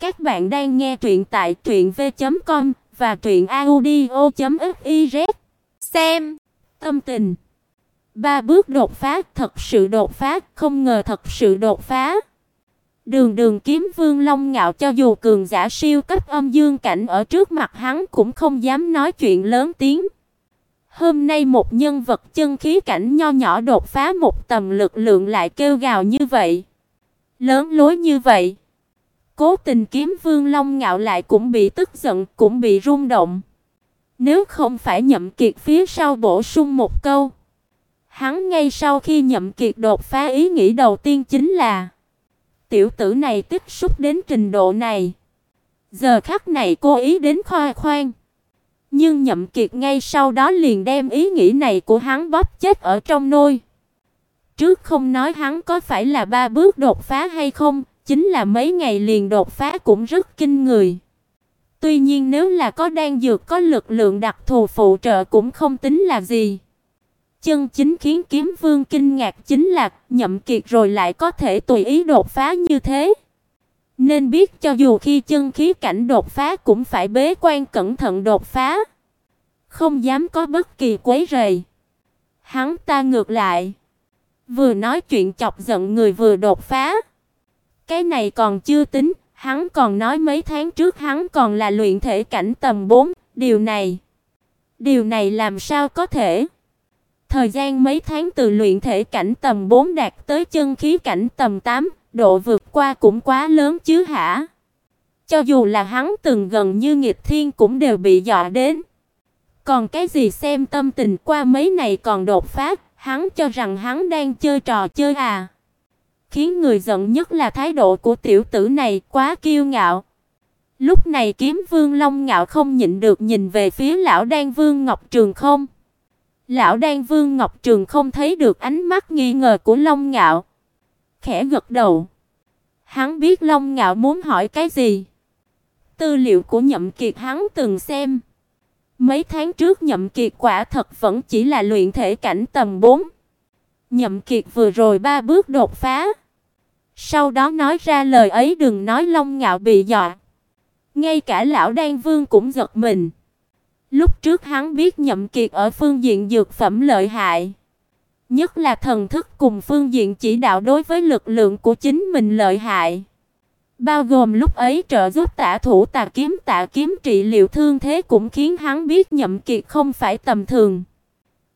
Các bạn đang nghe truyện tại truyệnv.com và truyệnaudio.fiz. Xem tâm tình. Ba bước đột phá, thật sự đột phá, không ngờ thật sự đột phá. Đường Đường Kiếm Vương Long ngạo cho dù cường giả siêu cấp âm dương cảnh ở trước mặt hắn cũng không dám nói chuyện lớn tiếng. Hôm nay một nhân vật chân khí cảnh nho nhỏ đột phá một tầm lực lượng lại kêu gào như vậy, lớn lối như vậy. Cố Tình Kiếm Vương Long ngạo lại cũng bị tức giận, cũng bị rung động. Nếu không phải Nhậm Kiệt phía sau bổ sung một câu, hắn ngay sau khi Nhậm Kiệt đột phá ý nghĩ đầu tiên chính là tiểu tử này tích xúc đến trình độ này, giờ khắc này cố ý đến khoe khoang. Nhưng Nhậm Kiệt ngay sau đó liền đem ý nghĩ này của hắn bóp chết ở trong nôi. Trước không nói hắn có phải là ba bước đột phá hay không, chính là mấy ngày liền đột phá cũng rất kinh người. Tuy nhiên nếu là có đan dược có lực lượng đặc thù phụ trợ cũng không tính là gì. Chân chính khiến Kiếm Vương kinh ngạc chính là Nhậm Kiệt rồi lại có thể tùy ý đột phá như thế. Nên biết cho dù khi chân khí cảnh đột phá cũng phải bế quan cẩn thận đột phá, không dám có bất kỳ quấy rầy. Hắn ta ngược lại, vừa nói chuyện chọc giận người vừa đột phá. Cái này còn chưa tính, hắn còn nói mấy tháng trước hắn còn là luyện thể cảnh tầm 4, điều này, điều này làm sao có thể? Thời gian mấy tháng từ luyện thể cảnh tầm 4 đạt tới chân khí cảnh tầm 8, độ vượt qua cũng quá lớn chứ hả? Cho dù là hắn từng gần như nghịch thiên cũng đều bị dọa đến. Còn cái gì xem tâm tình qua mấy này còn đột phát, hắn cho rằng hắn đang chơi trò chơi à? Khiến người giận nhất là thái độ của tiểu tử này quá kiêu ngạo. Lúc này Kiếm Vương Long ngạo không nhịn được nhìn về phía lão Đan Vương Ngọc Trường không. Lão Đan Vương Ngọc Trường không thấy được ánh mắt nghi ngờ của Long Ngạo, khẽ gật đầu. Hắn biết Long Ngạo muốn hỏi cái gì. Tư liệu của Nhậm Kiệt hắn từng xem. Mấy tháng trước Nhậm Kiệt quả thật vẫn chỉ là luyện thể cảnh tầm 4. Nhậm Kiệt vừa rồi ba bước đột phá. Sau đó nói ra lời ấy đừng nói Long Ngạo bị dọa. Ngay cả lão Đan Vương cũng giật mình. Lúc trước hắn biết Nhậm Kiệt ở phương diện dược phẩm lợi hại, nhất là thần thức cùng phương diện chỉ đạo đối với lực lượng của chính mình lợi hại. Bao gồm lúc ấy trợ giúp Tả thủ Tà kiếm tả kiếm trị liệu thương thế cũng khiến hắn biết Nhậm Kiệt không phải tầm thường.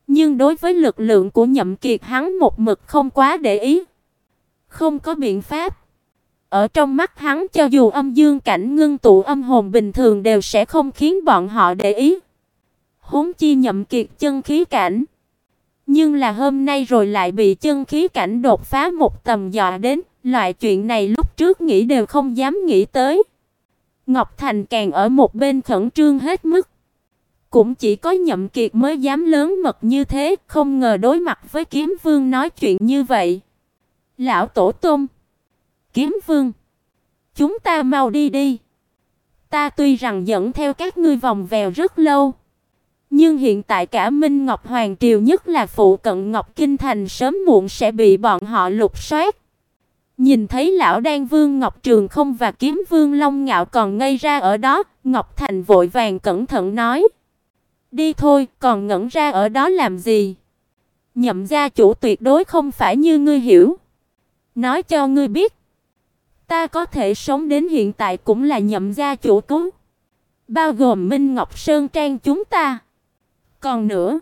Nhưng đối với lực lượng của Nhậm Kiệt hắn một mực không quá để ý. Không có biện pháp. Ở trong mắt hắn cho dù âm dương cảnh ngưng tụ âm hồn bình thường đều sẽ không khiến bọn họ để ý. Huống chi Nhậm Kiệt chân khí cảnh. Nhưng là hôm nay rồi lại bị chân khí cảnh đột phá một tầm dọa đến, loại chuyện này lúc trước nghĩ đều không dám nghĩ tới. Ngọc Thành càng ở một bên khẩn trương hết mức. Cũng chỉ có Nhậm Kiệt mới dám lớn mật như thế, không ngờ đối mặt với Kiếm Vương nói chuyện như vậy. Lão tổ tông, Kiếm Vương, chúng ta mau đi đi. Ta tuy rằng dẫn theo các ngươi vòng vèo rất lâu, nhưng hiện tại cả Minh Ngọc Hoàng triều nhất là phụ cận Ngọc Kinh thành sớm muộn sẽ bị bọn họ lục soát. Nhìn thấy lão Đan Vương Ngọc Trường Không và Kiếm Vương Long Ngạo còn ngây ra ở đó, Ngọc Thành vội vàng cẩn thận nói: "Đi thôi, còn ngẩn ra ở đó làm gì? Nhậm gia chủ tuyệt đối không phải như ngươi hiểu. Nói cho ngươi biết, ta có thể sống đến hiện tại cũng là nhậm gia chủ cứu, bao gồm Minh Ngọc Sơn Trang chúng ta." Còn nữa,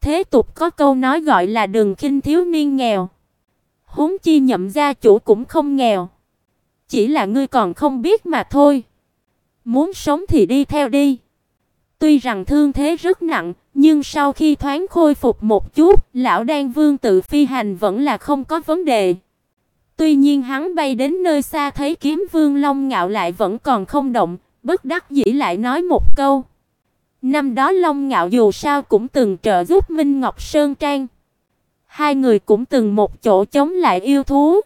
thế tục có câu nói gọi là đừng khinh thiếu niên nghèo. Huống chi nhậm gia chủ cũng không nghèo, chỉ là ngươi còn không biết mà thôi. Muốn sống thì đi theo đi. Tuy rằng thương thế rất nặng, nhưng sau khi thoáng khôi phục một chút, lão Đan Vương tự phi hành vẫn là không có vấn đề. Tuy nhiên hắn bay đến nơi xa thấy Kiếm Vương Long Ngạo lại vẫn còn không động, bất đắc dĩ lại nói một câu: Năm đó Long Ngạo dù sao cũng từng trợ giúp Minh Ngọc Sơn Trang. Hai người cũng từng một chỗ chống lại yêu thú.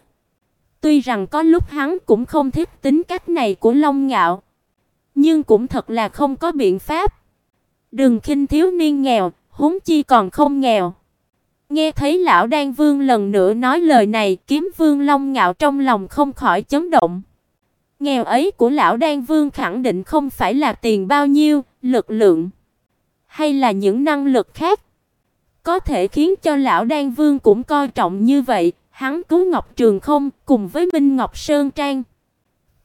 Tuy rằng có lúc hắn cũng không thích tính cách này của Long Ngạo, nhưng cũng thật là không có biện pháp. Đừng khinh thiếu niên nghèo, huống chi còn không nghèo. Nghe thấy lão Đan Vương lần nữa nói lời này, Kiếm Vương Long Ngạo trong lòng không khỏi chấn động. Nghèo ấy của lão Đan Vương khẳng định không phải là tiền bao nhiêu, lực lượng hay là những năng lực khác có thể khiến cho lão Đan Vương cũng coi trọng như vậy, hắn cứu Ngọc Trường Không cùng với Minh Ngọc Sơn Trang.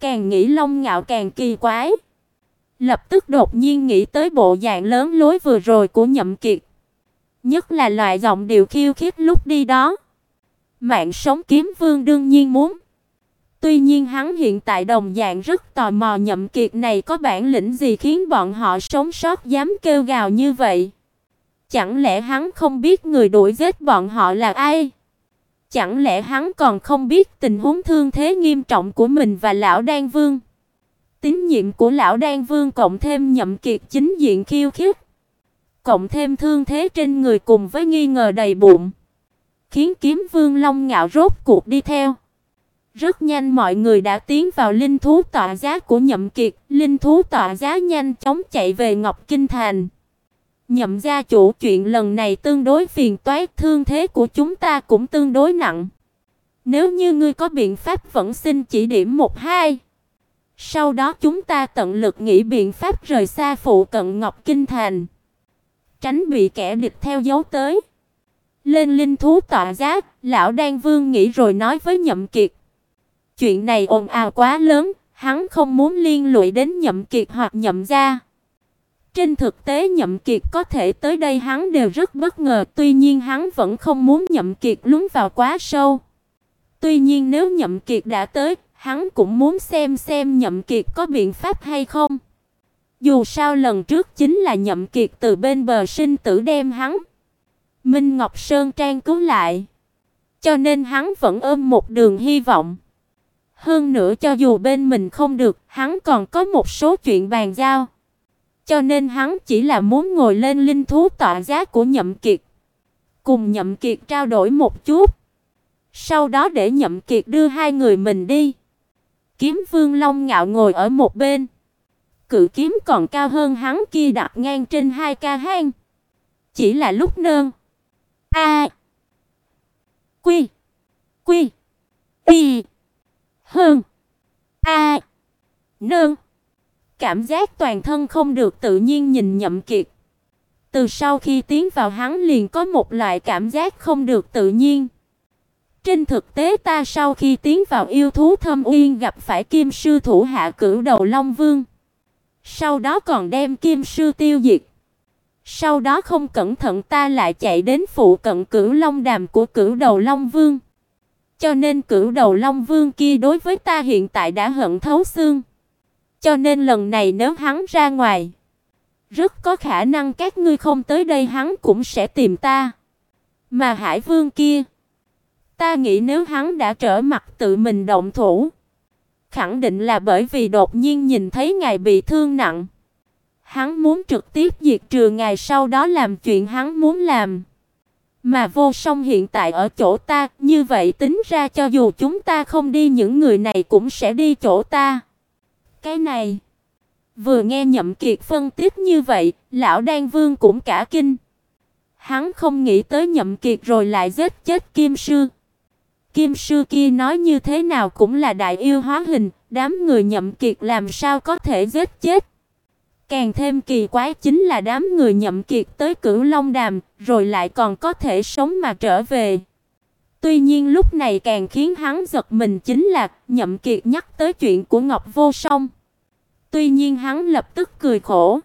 Càng nghĩ Long Ngạo càng kỳ quái. Lập tức đột nhiên nghĩ tới bộ dạng lớn lối vừa rồi của Nhậm Kiệt. Nhất là loại giọng điệu khiêu khích lúc đi đó. Mạng sống kiếm vương đương nhiên muốn. Tuy nhiên hắn hiện tại đồng dạng rất tò mò Nhậm Kiệt này có bản lĩnh gì khiến bọn họ sống sót dám kêu gào như vậy. Chẳng lẽ hắn không biết người đuổi giết bọn họ là ai? Chẳng lẽ hắn còn không biết tình huống thương thế nghiêm trọng của mình và lão Đan Vương? Tín nhiệm của lão Đan Vương cộng thêm nhậm kiệt chính diện khiêu khích, cộng thêm thương thế trên người cùng với nghi ngờ đầy bụng, khiến Kiếm Vương Long Ngạo rốt cuộc đi theo. Rất nhanh mọi người đã tiến vào linh thú tọa giá của Nhậm Kiệt, linh thú tọa giá nhanh chóng chạy về Ngọc Kinh Thành. Nhậm gia chủ chuyện lần này tương đối phiền toái, thương thế của chúng ta cũng tương đối nặng. Nếu như ngươi có biện pháp vẫn xin chỉ điểm một hai. Sau đó chúng ta tận lực nghĩ biện pháp rời xa phụ cận Ngọc Kinh Thành, tránh bị kẻ địch theo dấu tới. Lên linh thú tọa giá, lão Đan Vương nghĩ rồi nói với Nhậm Kiệt. Chuyện này ồn ào quá lớn, hắn không muốn liên lụy đến Nhậm Kiệt hoặc Nhậm gia. Trên thực tế Nhậm Kiệt có thể tới đây hắn đều rất bất ngờ, tuy nhiên hắn vẫn không muốn Nhậm Kiệt lún vào quá sâu. Tuy nhiên nếu Nhậm Kiệt đã tới, hắn cũng muốn xem xem Nhậm Kiệt có biện pháp hay không. Dù sao lần trước chính là Nhậm Kiệt từ bên bờ sinh tử đem hắn Minh Ngọc Sơn Trang cứu lại, cho nên hắn vẫn ôm một đường hy vọng. Hơn nữa cho dù bên mình không được, hắn còn có một số chuyện bàn giao. Cho nên hắn chỉ là muốn ngồi lên linh thú tọa giá của Nhậm Kiệt, cùng Nhậm Kiệt trao đổi một chút. Sau đó để Nhậm Kiệt đưa hai người mình đi. Kiếm Vương Long ngạo ngồi ở một bên. Cự kiếm còn cao hơn hắn kia đặt ngang trên hai ca hang. Chỉ là lúc nương. A. Quy. Quy. Y. Hơn. A. Nương. Cảm giác toàn thân không được tự nhiên nhìn Nhậm Kiệt. Từ sau khi tiến vào hắn liền có một loại cảm giác không được tự nhiên. Trên thực tế ta sau khi tiến vào yêu thú thâm uyên gặp phải kim sư thủ hạ cửu đầu Long Vương. Sau đó còn đem kim sư tiêu diệt. Sau đó không cẩn thận ta lại chạy đến phụ cận cửu long đàm của cửu đầu Long Vương. Cho nên cửu đầu Long Vương kia đối với ta hiện tại đã hận thấu xương. Cho nên lần này nếu hắn ra ngoài, rất có khả năng các ngươi không tới đây hắn cũng sẽ tìm ta. Mà Hải Vương kia, ta nghĩ nếu hắn đã trở mặt tự mình động thủ, khẳng định là bởi vì đột nhiên nhìn thấy ngài bị thương nặng. Hắn muốn trực tiếp diệt trừ ngài sau đó làm chuyện hắn muốn làm. Mà vô song hiện tại ở chỗ ta, như vậy tính ra cho dù chúng ta không đi những người này cũng sẽ đi chỗ ta. Cái này, vừa nghe Nhậm Kiệt phân tích như vậy, lão Đan Vương cũng cả kinh. Hắn không nghĩ tới Nhậm Kiệt rồi lại giết chết Kim sư. Kim sư kia nói như thế nào cũng là đại yêu hóa hình, đám người Nhậm Kiệt làm sao có thể giết chết. Càng thêm kỳ quái chính là đám người Nhậm Kiệt tới Cửu Long Đàm, rồi lại còn có thể sống mà trở về. Tuy nhiên lúc này càng khiến hắn giật mình chính là Nhậm Kiệt nhắc tới chuyện của Ngọc Vô Song. Tuy nhiên hắn lập tức cười khổ.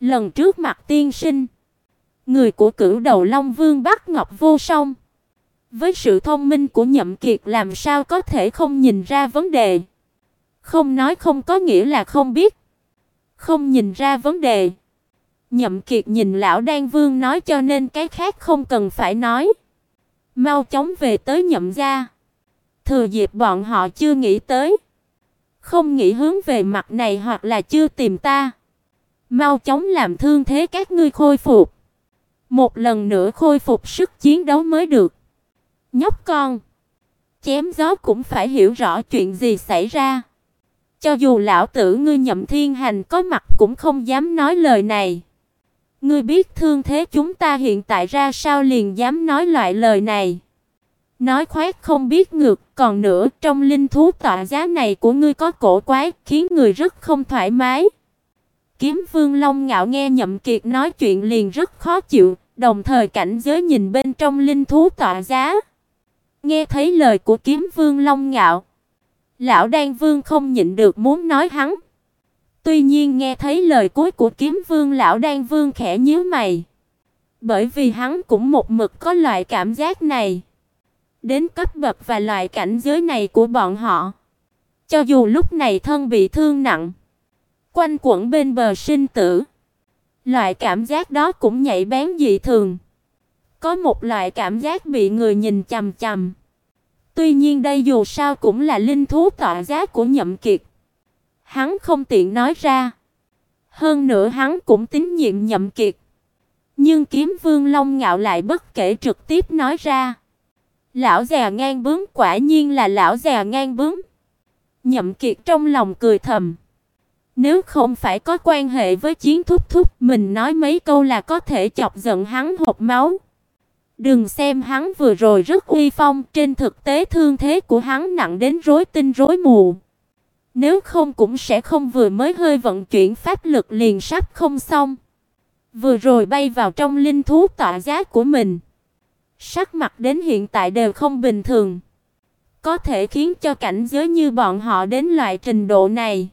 Lần trước mặt tiên sinh, người của Cửu Đầu Long Vương bắt Ngọc Vô Song, với sự thông minh của Nhậm Kiệt làm sao có thể không nhìn ra vấn đề. Không nói không có nghĩa là không biết. Không nhìn ra vấn đề. Nhậm Kiệt nhìn lão Đan Vương nói cho nên cái khác không cần phải nói. Mau chóng về tới Nhậm gia. Thừa dịp bọn họ chưa nghĩ tới, không nghĩ hướng về mặt này hoặc là chưa tìm ta. Mau chóng làm thương thế các ngươi khôi phục. Một lần nữa khôi phục sức chiến đấu mới được. Nhóc con, chém gió cũng phải hiểu rõ chuyện gì xảy ra. Cho dù lão tử ngươi Nhậm Thiên Hành có mặt cũng không dám nói lời này. Ngươi biết thương thế chúng ta hiện tại ra sao liền dám nói loại lời này. Nói khoét không biết ngược, còn nữa, trong linh thú tọa giá này của ngươi có cổ quái, khiến người rất không thoải mái. Kiếm Vương Long ngạo nghe Nhậm Kiệt nói chuyện liền rất khó chịu, đồng thời cảnh giới nhìn bên trong linh thú tọa giá. Nghe thấy lời của Kiếm Vương Long ngạo, lão Đan Vương không nhịn được muốn nói hắn. Tuy nhiên nghe thấy lời cuối của Kiếm Vương lão Đan Vương khẽ nhíu mày, bởi vì hắn cũng một mực có loại cảm giác này. Đến cấp bậc và loại cảnh giới này của bọn họ, cho dù lúc này thân bị thương nặng, quanh quẩn bên bờ sinh tử, loại cảm giác đó cũng nhạy bén dị thường. Có một loại cảm giác bị người nhìn chằm chằm. Tuy nhiên đây dù sao cũng là linh thú tọa giá của Nhậm Kiệt. Hắn không tiện nói ra. Hơn nữa hắn cũng tín nhiệm Nhậm Kiệt. Nhưng Kiếm Vương Long ngạo lại bất kể trực tiếp nói ra. Lão già ngang bướng quả nhiên là lão già ngang bướng. Nhậm Kiệt trong lòng cười thầm. Nếu không phải có quan hệ với chiến thúc thúc, mình nói mấy câu là có thể chọc giận hắn hộc máu. Đừng xem hắn vừa rồi rất uy phong, trên thực tế thương thế của hắn nặng đến rối tinh rối mù. Nếu không cũng sẽ không vừa mới hơi vận chuyển pháp lực liền sắp không xong. Vừa rồi bay vào trong linh thú tọa giá của mình. Sắc mặt đến hiện tại đều không bình thường. Có thể khiến cho cảnh giới như bọn họ đến loại trình độ này.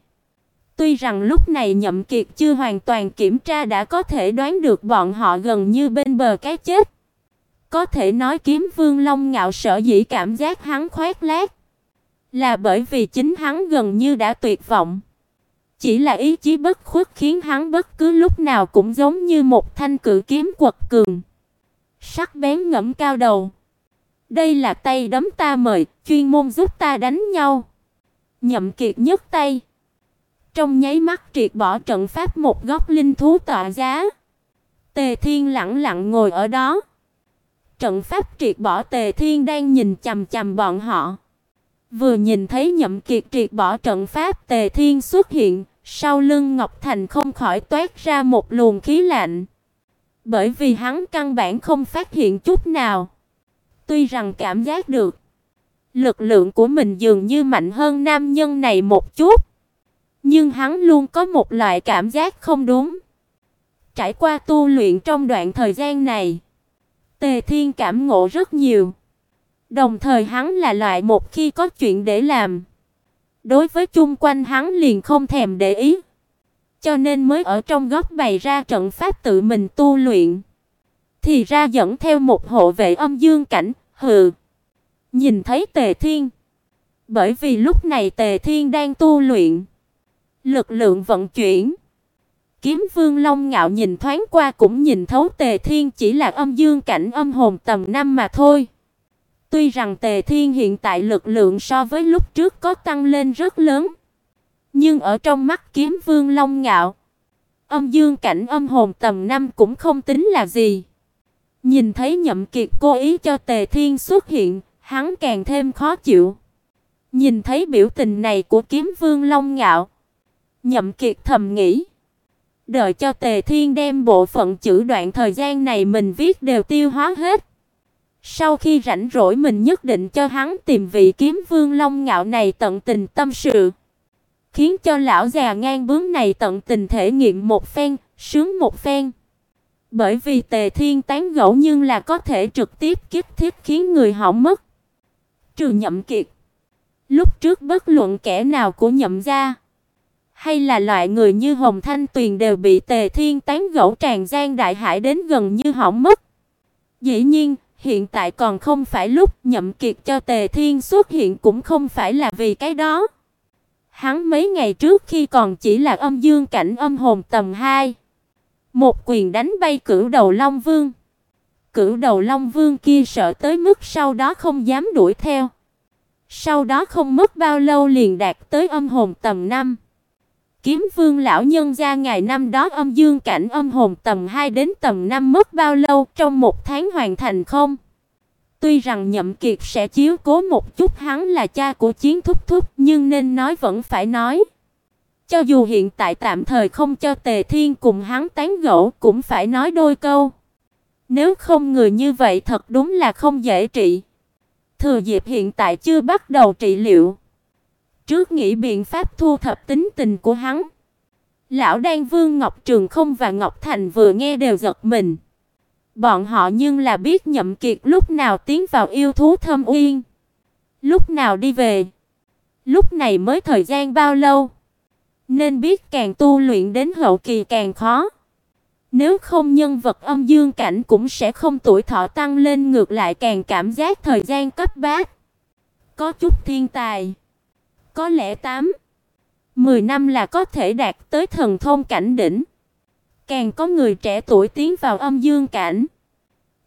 Tuy rằng lúc này Nhậm Kiệt chưa hoàn toàn kiểm tra đã có thể đoán được bọn họ gần như bên bờ cái chết. Có thể nói Kiếm Vương Long ngạo sở dĩ cảm giác hắn khoét lác là bởi vì chính hắn gần như đã tuyệt vọng. Chỉ là ý chí bất khuất khiến hắn bất cứ lúc nào cũng giống như một thanh cự kiếm quật cường. Sắc bén ngẫm cao đầu. Đây là tay đấm ta mời, chuyên môn giúp ta đánh nhau. Nhậm Kiệt nhấc tay. Trong nháy mắt triệt bỏ trận pháp một góc linh thú tọa giá. Tề Thiên lặng lặng ngồi ở đó. Trận pháp triệt bỏ Tề Thiên đang nhìn chằm chằm bọn họ. Vừa nhìn thấy Nhậm Kiệt triệt bỏ trận pháp, Tề Thiên xuất hiện, sau lưng Ngọc Thành không khỏi toát ra một luồng khí lạnh. Bởi vì hắn căn bản không phát hiện chút nào. Tuy rằng cảm giác được lực lượng của mình dường như mạnh hơn nam nhân này một chút, nhưng hắn luôn có một loại cảm giác không đúng. Trải qua tu luyện trong đoạn thời gian này, Tề Thiên cảm ngộ rất nhiều. Đồng thời hắn là loại một khi có chuyện để làm, đối với chung quanh hắn liền không thèm để ý. Cho nên mới ở trong góc bày ra trận pháp tự mình tu luyện. Thì ra dẫn theo một hộ vệ âm dương cảnh, hừ. Nhìn thấy Tề Thiên, bởi vì lúc này Tề Thiên đang tu luyện, lực lượng vận chuyển. Kiếm Vương Long ngạo nhìn thoáng qua cũng nhìn thấu Tề Thiên chỉ là âm dương cảnh âm hồn tầm năm mà thôi. Tuy rằng Tề Thiên hiện tại lực lượng so với lúc trước có tăng lên rất lớn, nhưng ở trong mắt Kiếm Vương Long Ngạo, âm dương cảnh âm hồn tầm năm cũng không tính là gì. Nhìn thấy Nhậm Kiệt cố ý cho Tề Thiên xuất hiện, hắn càng thêm khó chịu. Nhìn thấy biểu tình này của Kiếm Vương Long Ngạo, Nhậm Kiệt thầm nghĩ, đợi cho Tề Thiên đem bộ phận chữ đoạn thời gian này mình viết đều tiêu hóa hết. Sau khi rảnh rỗi mình nhất định cho hắn tìm vị kiếm vương long ngạo này tận tình tâm sự, khiến cho lão già ngang bướng này tận tình thể nghiệm một phen, sướng một phen. Bởi vì Tề Thiên tán gẫu nhưng là có thể trực tiếp kích thiết khiến người hỏng mất. Trừ Nhậm Kiệt, lúc trước bất luận kẻ nào của Nhậm gia, hay là loại người như Hồng Thanh Tuyền đều bị Tề Thiên tán gẫu tràn gian đại hải đến gần như hỏng mất. Dĩ nhiên, Hiện tại còn không phải lúc Nhậm Kiệt cho Tề Thiên xuất hiện cũng không phải là vì cái đó. Hắn mấy ngày trước khi còn chỉ là âm dương cảnh âm hồn tầm 2, một quyền đánh bay cửu đầu Long Vương. Cửu đầu Long Vương kia sợ tới mức sau đó không dám đuổi theo. Sau đó không mất bao lâu liền đạt tới âm hồn tầm 5. Kiếm Vương lão nhân gia ngày năm đó âm dương cảnh âm hồn tầm 2 đến tầm 5 mất bao lâu, trong một tháng hoàn thành không? Tuy rằng Nhậm Kiệt sẽ chiếu cố một chút hắn là cha của Chiến Thúc Thúc, nhưng nên nói vẫn phải nói. Cho dù hiện tại tạm thời không cho Tề Thiên cùng hắn tán gẫu, cũng phải nói đôi câu. Nếu không người như vậy thật đúng là không dễ trị. Thừa dịp hiện tại chưa bắt đầu trị liệu, trước nghĩ biện pháp thu thập tính tình của hắn. Lão Đan Vương Ngọc Trường Không và Ngọc Thành vừa nghe đều giật mình. Bọn họ nhưng là biết Nhậm Kiệt lúc nào tiến vào yêu thú thâm uyên, lúc nào đi về. Lúc này mới thời gian bao lâu? Nên biết càng tu luyện đến hậu kỳ càng khó. Nếu không nhân vật âm dương cảnh cũng sẽ không tuổi thọ tăng lên ngược lại càng cảm giác thời gian cấp bách Có chút thiên tài. Có lẽ 8, 10 năm là có thể đạt tới thần thông cảnh đỉnh. Càng có người trẻ tuổi tiến vào âm dương cảnh.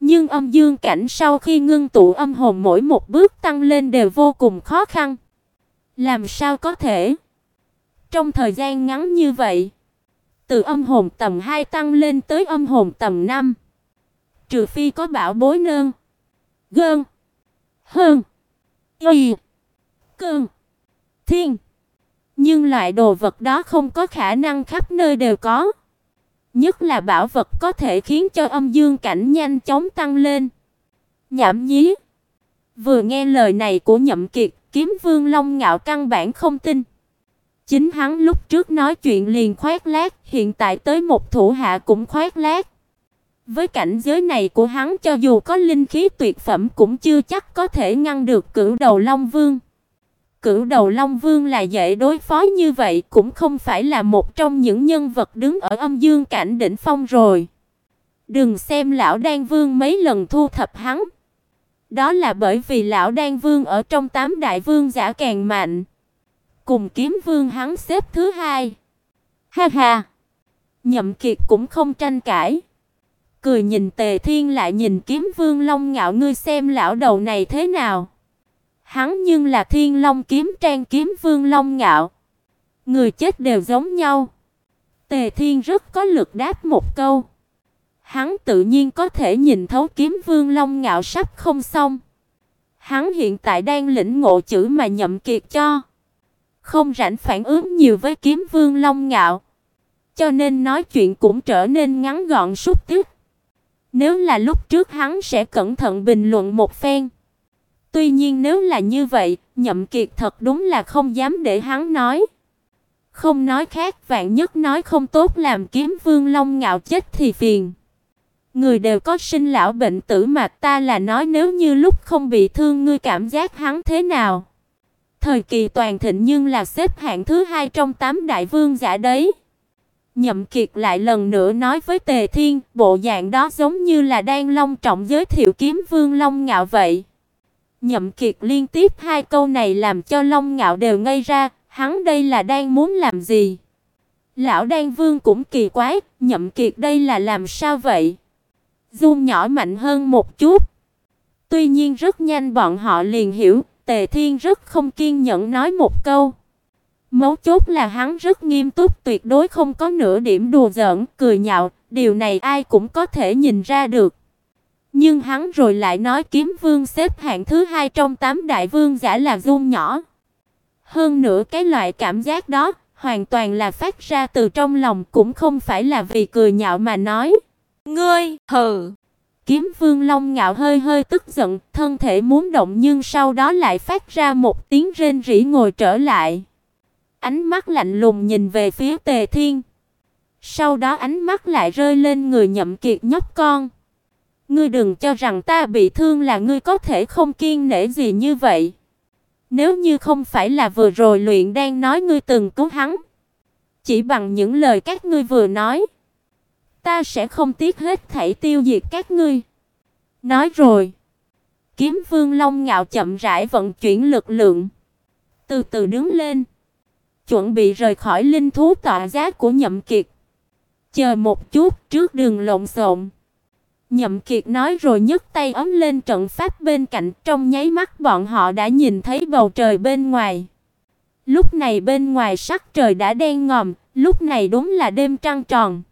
Nhưng âm dương cảnh sau khi ngưng tụ âm hồn mỗi một bước tăng lên đều vô cùng khó khăn. Làm sao có thể? Trong thời gian ngắn như vậy, từ âm hồn tầm 2 tăng lên tới âm hồn tầm 5, trừ phi có bảo bối nương, gơn, hơn, y, cơn thiên. Nhưng loại đồ vật đó không có khả năng khắp nơi đều có. Nhất là bảo vật có thể khiến cho âm dương cảnh nhanh chóng tăng lên. Nhảm nhí. Vừa nghe lời này của Nhậm Kiệt, Kiếm Vương Long ngạo căn bản không tin. Chính hắn lúc trước nói chuyện liền khoét lác, hiện tại tới một thủ hạ cũng khoét lác. Với cảnh giới này của hắn cho dù có linh khí tuyệt phẩm cũng chưa chắc có thể ngăn được Cửu Đầu Long Vương. Cửu Đầu Long Vương là dễ đối phó như vậy, cũng không phải là một trong những nhân vật đứng ở âm dương cảnh đỉnh phong rồi. Đừng xem lão Đan Vương mấy lần thu thập hắn. Đó là bởi vì lão Đan Vương ở trong tám đại vương giả càng mạnh. Cùng Kiếm Vương hắn xếp thứ hai. Ha ha. Nhậm Kiệt cũng không tranh cãi. Cười nhìn Tề Thiên lại nhìn Kiếm Vương Long ngạo ngươi xem lão đầu này thế nào. Hắn nhưng là Thiên Long kiếm trang kiếm Vương Long ngạo. Người chết đều giống nhau. Tề Thiên rất có lực đáp một câu. Hắn tự nhiên có thể nhìn thấu kiếm Vương Long ngạo sắp không xong. Hắn hiện tại đang lĩnh ngộ chữ mà Nhậm Kiệt cho. Không rảnh phản ứng nhiều với kiếm Vương Long ngạo. Cho nên nói chuyện cũng trở nên ngắn gọn xúc tích. Nếu là lúc trước hắn sẽ cẩn thận bình luận một phen. Tuy nhiên nếu là như vậy, Nhậm Kiệt thật đúng là không dám để hắn nói. Không nói khác, vạn nhất nói không tốt làm kiếm Vương Long ngạo chết thì phiền. Người đều có sinh lão bệnh tử mà ta là nói nếu như lúc không bị thương ngươi cảm giác hắn thế nào? Thời kỳ toàn thịnh nhưng là xếp hạng thứ hai trong tám đại vương giả đấy. Nhậm Kiệt lại lần nữa nói với Tề Thiên, bộ dạng đó giống như là đang long trọng giới thiệu kiếm vương Long Ngạo vậy. Nhậm Kiệt liên tiếp hai câu này làm cho Long Ngạo đều ngây ra, hắn đây là đang muốn làm gì? Lão Đan Vương cũng kỳ quái, Nhậm Kiệt đây là làm sao vậy? Dung nhỏ mạnh hơn một chút. Tuy nhiên rất nhanh bọn họ liền hiểu, Tề Thiên rất không kiên nhẫn nói một câu. Mấu chốt là hắn rất nghiêm túc, tuyệt đối không có nửa điểm đùa giỡn, cười nhạo, điều này ai cũng có thể nhìn ra được. Nhưng hắn rồi lại nói Kiếm Vương xếp hạng thứ hai trong tám đại vương giả là dung nhỏ. Hơn nữa cái loại cảm giác đó hoàn toàn là phát ra từ trong lòng, cũng không phải là vì cười nhạo mà nói. Ngươi, hừ. Kiếm Vương Long ngạo hơi hơi tức giận, thân thể muốn động nhưng sau đó lại phát ra một tiếng rên rỉ ngồi trở lại. Ánh mắt lạnh lùng nhìn về phía Tề Thiên. Sau đó ánh mắt lại rơi lên người Nhậm Kiệt nhóc con. Ngươi đừng cho rằng ta bị thương là ngươi có thể không kiên nể gì như vậy. Nếu như không phải là vừa rồi luyện đang nói ngươi từng cứu hắn, chỉ bằng những lời các ngươi vừa nói, ta sẽ không tiếc hết thảy tiêu diệt các ngươi. Nói rồi, Kiếm Vương Long ngạo chậm rãi vận chuyển lực lượng, từ từ đứng lên, chuẩn bị rời khỏi linh thú tọa giá của Nhậm Kiệt. Chờ một chút, trước đường lộn xộn. Nhậm Kiệt nói rồi nhấc tay ấm lên trận pháp bên cạnh, trong nháy mắt bọn họ đã nhìn thấy bầu trời bên ngoài. Lúc này bên ngoài sắc trời đã đen ngòm, lúc này đúng là đêm trăng tròn.